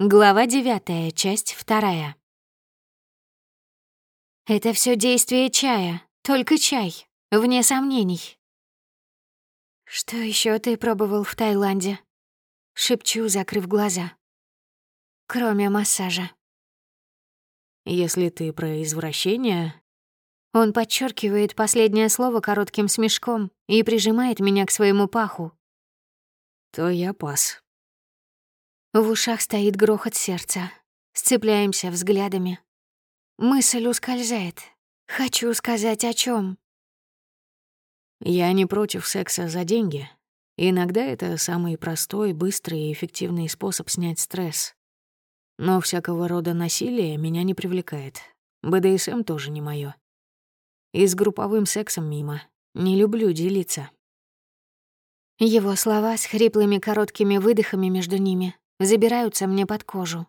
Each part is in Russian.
Глава девятая, часть вторая. Это все действие чая, только чай, вне сомнений. Что еще ты пробовал в Таиланде? Шепчу, закрыв глаза. Кроме массажа. Если ты про извращение... Он подчеркивает последнее слово коротким смешком и прижимает меня к своему паху. То я пас. В ушах стоит грохот сердца. Сцепляемся взглядами. Мысль ускользает. Хочу сказать о чем. Я не против секса за деньги. Иногда это самый простой, быстрый и эффективный способ снять стресс. Но всякого рода насилие меня не привлекает. БДСМ тоже не моё. И с групповым сексом мимо. Не люблю делиться. Его слова с хриплыми короткими выдохами между ними забираются мне под кожу.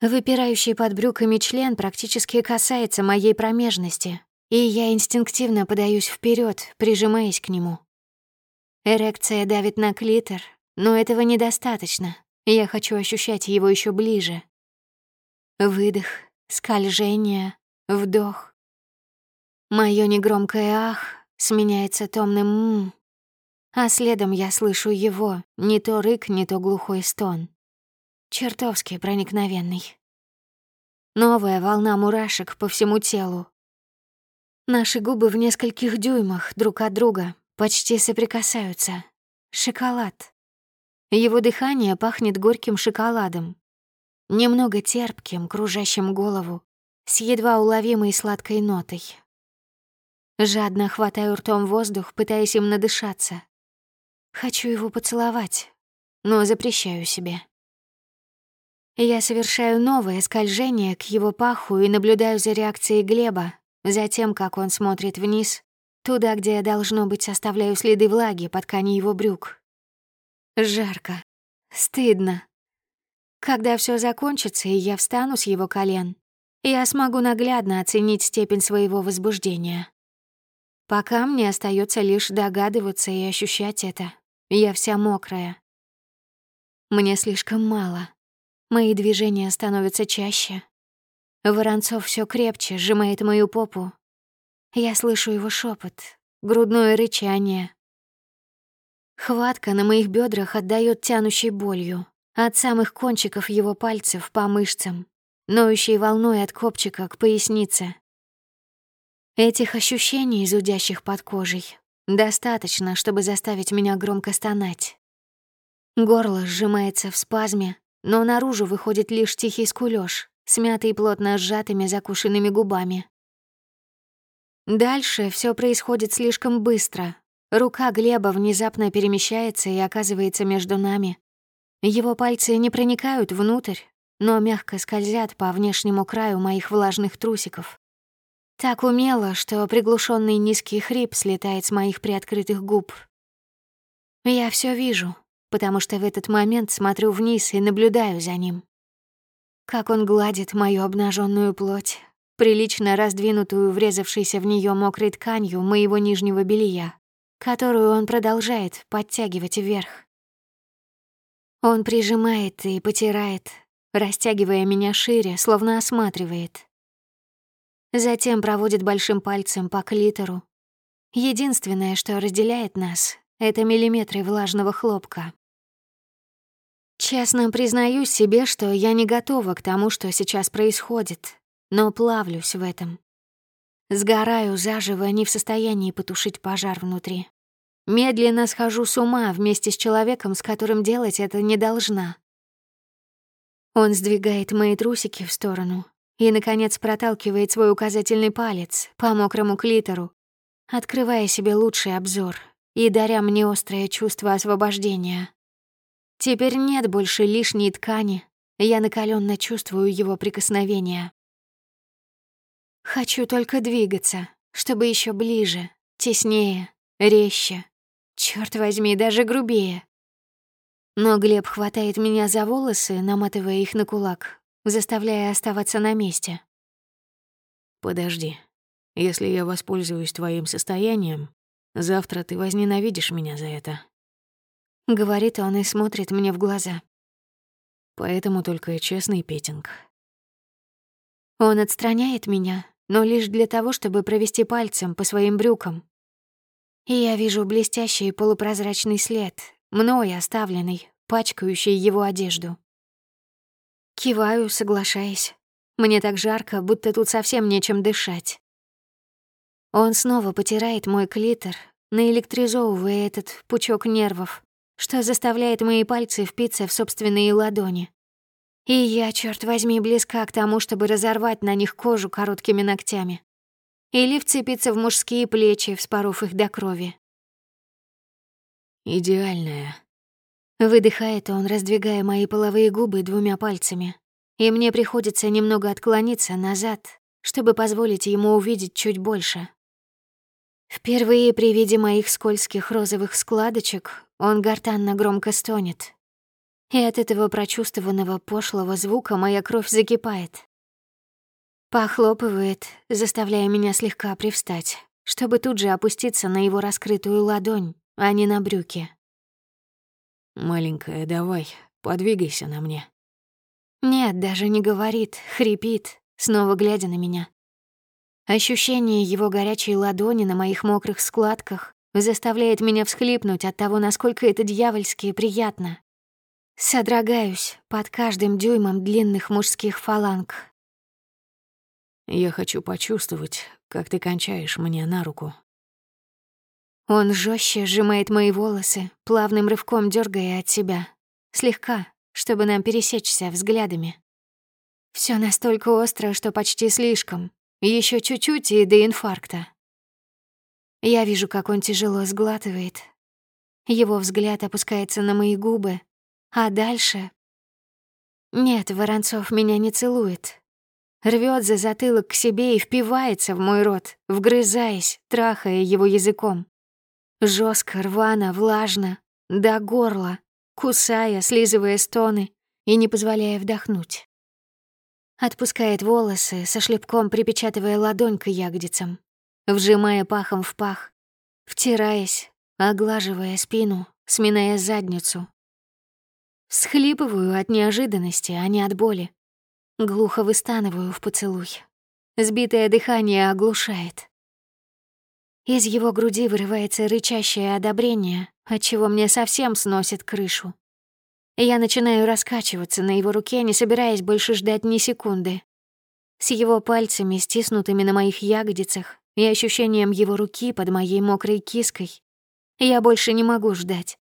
Выпирающий под брюками член практически касается моей промежности, и я инстинктивно подаюсь вперед, прижимаясь к нему. Эрекция давит на клитор, но этого недостаточно. Я хочу ощущать его еще ближе. Выдох, скольжение, вдох. Моё негромкое «ах» сменяется томным «м», а следом я слышу его, не то рык, не то глухой стон. Чертовски проникновенный. Новая волна мурашек по всему телу. Наши губы в нескольких дюймах друг от друга почти соприкасаются. Шоколад. Его дыхание пахнет горьким шоколадом. Немного терпким, кружащим голову, с едва уловимой сладкой нотой. Жадно хватаю ртом воздух, пытаясь им надышаться. Хочу его поцеловать, но запрещаю себе. Я совершаю новое скольжение к его паху и наблюдаю за реакцией Глеба, за тем, как он смотрит вниз, туда, где я, должно быть, оставляю следы влаги под ткани его брюк. Жарко. Стыдно. Когда все закончится, и я встану с его колен, я смогу наглядно оценить степень своего возбуждения. Пока мне остается лишь догадываться и ощущать это. Я вся мокрая. Мне слишком мало. Мои движения становятся чаще. Воронцов все крепче сжимает мою попу. Я слышу его шепот, грудное рычание. Хватка на моих бедрах отдает тянущей болью. От самых кончиков его пальцев по мышцам, ноющей волной от копчика к пояснице. Этих ощущений, зудящих под кожей, Достаточно, чтобы заставить меня громко стонать. Горло сжимается в спазме, но наружу выходит лишь тихий скулёж, смятый плотно сжатыми закушенными губами. Дальше все происходит слишком быстро. Рука Глеба внезапно перемещается и оказывается между нами. Его пальцы не проникают внутрь, но мягко скользят по внешнему краю моих влажных трусиков. Так умело, что приглушенный низкий хрип слетает с моих приоткрытых губ. Я все вижу, потому что в этот момент смотрю вниз и наблюдаю за ним. Как он гладит мою обнаженную плоть, прилично раздвинутую, врезавшейся в нее мокрой тканью моего нижнего белья, которую он продолжает подтягивать вверх. Он прижимает и потирает, растягивая меня шире, словно осматривает. Затем проводит большим пальцем по клитору. Единственное, что разделяет нас, это миллиметры влажного хлопка. Честно признаюсь себе, что я не готова к тому, что сейчас происходит, но плавлюсь в этом. Сгораю заживо, не в состоянии потушить пожар внутри. Медленно схожу с ума вместе с человеком, с которым делать это не должна. Он сдвигает мои трусики в сторону, и, наконец, проталкивает свой указательный палец по мокрому клитору, открывая себе лучший обзор и даря мне острое чувство освобождения. Теперь нет больше лишней ткани, я накаленно чувствую его прикосновение. Хочу только двигаться, чтобы еще ближе, теснее, резче, черт возьми, даже грубее. Но Глеб хватает меня за волосы, наматывая их на кулак, заставляя оставаться на месте. «Подожди. Если я воспользуюсь твоим состоянием, завтра ты возненавидишь меня за это». Говорит он и смотрит мне в глаза. Поэтому только честный петинг. Он отстраняет меня, но лишь для того, чтобы провести пальцем по своим брюкам. И я вижу блестящий полупрозрачный след, мной оставленный, пачкающий его одежду. Киваю, соглашаясь. Мне так жарко, будто тут совсем нечем дышать. Он снова потирает мой клитор, наэлектризовывая этот пучок нервов, что заставляет мои пальцы впиться в собственные ладони. И я, черт возьми, близка к тому, чтобы разорвать на них кожу короткими ногтями. Или вцепиться в мужские плечи, вспоров их до крови. «Идеальная», — выдыхает он, раздвигая мои половые губы двумя пальцами. И мне приходится немного отклониться назад, чтобы позволить ему увидеть чуть больше. Впервые при виде моих скользких розовых складочек он гортанно громко стонет, и от этого прочувствованного пошлого звука моя кровь закипает. Похлопывает, заставляя меня слегка привстать, чтобы тут же опуститься на его раскрытую ладонь, а не на брюки. «Маленькая, давай, подвигайся на мне». Нет, даже не говорит, хрипит, снова глядя на меня. Ощущение его горячей ладони на моих мокрых складках заставляет меня всхлипнуть от того, насколько это дьявольски приятно. Содрогаюсь под каждым дюймом длинных мужских фаланг. Я хочу почувствовать, как ты кончаешь мне на руку. Он жестче сжимает мои волосы, плавным рывком дергая от себя. Слегка, чтобы нам пересечься взглядами. Все настолько остро, что почти слишком. Еще чуть-чуть и до инфаркта. Я вижу, как он тяжело сглатывает. Его взгляд опускается на мои губы, а дальше... Нет, Воронцов меня не целует. Рвет за затылок к себе и впивается в мой рот, вгрызаясь, трахая его языком. Жестко, рвано, влажно, до горла, кусая, слизывая стоны и не позволяя вдохнуть. Отпускает волосы, со шлепком припечатывая ладонь к ягодицам, вжимая пахом в пах, втираясь, оглаживая спину, сминая задницу, Схлипываю от неожиданности, а не от боли. Глухо выстанываю в поцелуй. Сбитое дыхание оглушает. Из его груди вырывается рычащее одобрение, отчего мне совсем сносит крышу. Я начинаю раскачиваться на его руке, не собираясь больше ждать ни секунды. С его пальцами, стиснутыми на моих ягодицах, и ощущением его руки под моей мокрой киской, я больше не могу ждать.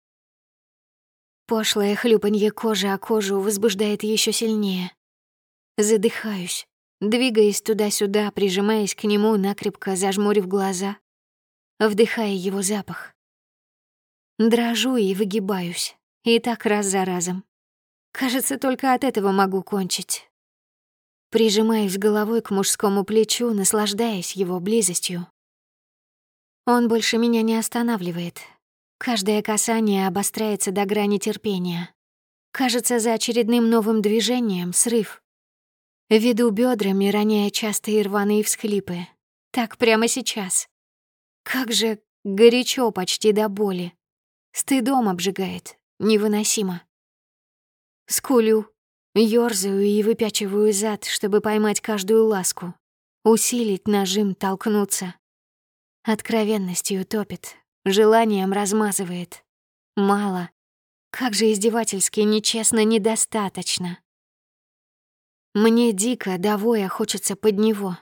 Пошлое хлюпанье кожи о кожу возбуждает еще сильнее. Задыхаюсь, двигаясь туда-сюда, прижимаясь к нему, накрепко зажмурив глаза, вдыхая его запах. Дрожу и выгибаюсь, и так раз за разом. Кажется, только от этого могу кончить. Прижимаюсь головой к мужскому плечу, наслаждаясь его близостью. Он больше меня не останавливает, Каждое касание обостряется до грани терпения. Кажется, за очередным новым движением — срыв. Веду бедрами, роняя частые рваные всхлипы. Так прямо сейчас. Как же горячо почти до боли. Стыдом обжигает. Невыносимо. Скулю, ёрзаю и выпячиваю зад, чтобы поймать каждую ласку. Усилить нажим, толкнуться. Откровенностью топит, желанием размазывает. Мало. Как же издевательски, нечестно, недостаточно. Мне дико, довоя хочется под него.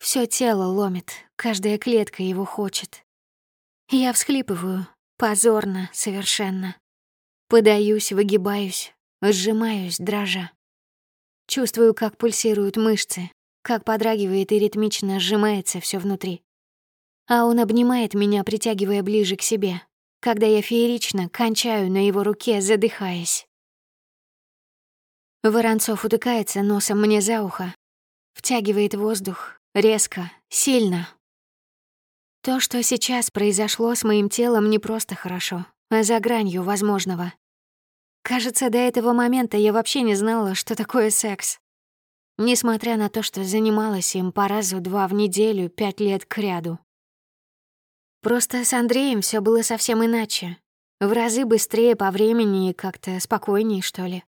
Всё тело ломит, каждая клетка его хочет. Я всхлипываю, позорно, совершенно. Подаюсь, выгибаюсь, сжимаюсь, дрожа. Чувствую, как пульсируют мышцы, как подрагивает и ритмично сжимается всё внутри а он обнимает меня, притягивая ближе к себе, когда я феерично кончаю на его руке, задыхаясь. Воронцов утыкается носом мне за ухо, втягивает воздух, резко, сильно. То, что сейчас произошло с моим телом, не просто хорошо, а за гранью возможного. Кажется, до этого момента я вообще не знала, что такое секс. Несмотря на то, что занималась им по разу два в неделю пять лет кряду. Просто с Андреем все было совсем иначе. В разы быстрее по времени и как-то спокойнее, что ли.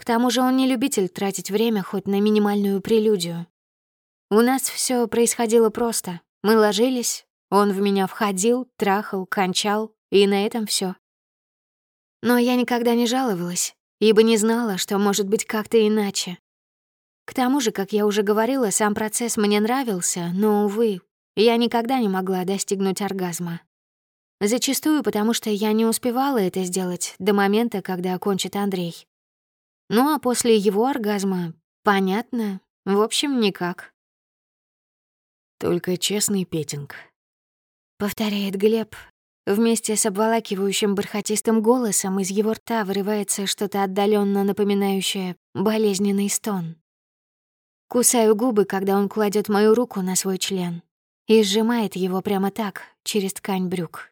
К тому же он не любитель тратить время хоть на минимальную прелюдию. У нас все происходило просто. Мы ложились, он в меня входил, трахал, кончал, и на этом все. Но я никогда не жаловалась, ибо не знала, что может быть как-то иначе. К тому же, как я уже говорила, сам процесс мне нравился, но, увы, я никогда не могла достигнуть оргазма. Зачастую потому, что я не успевала это сделать до момента, когда окончит Андрей. Ну а после его оргазма, понятно, в общем, никак. «Только честный петинг», — повторяет Глеб. Вместе с обволакивающим бархатистым голосом из его рта вырывается что-то отдаленно напоминающее болезненный стон. Кусаю губы, когда он кладет мою руку на свой член и сжимает его прямо так, через ткань брюк.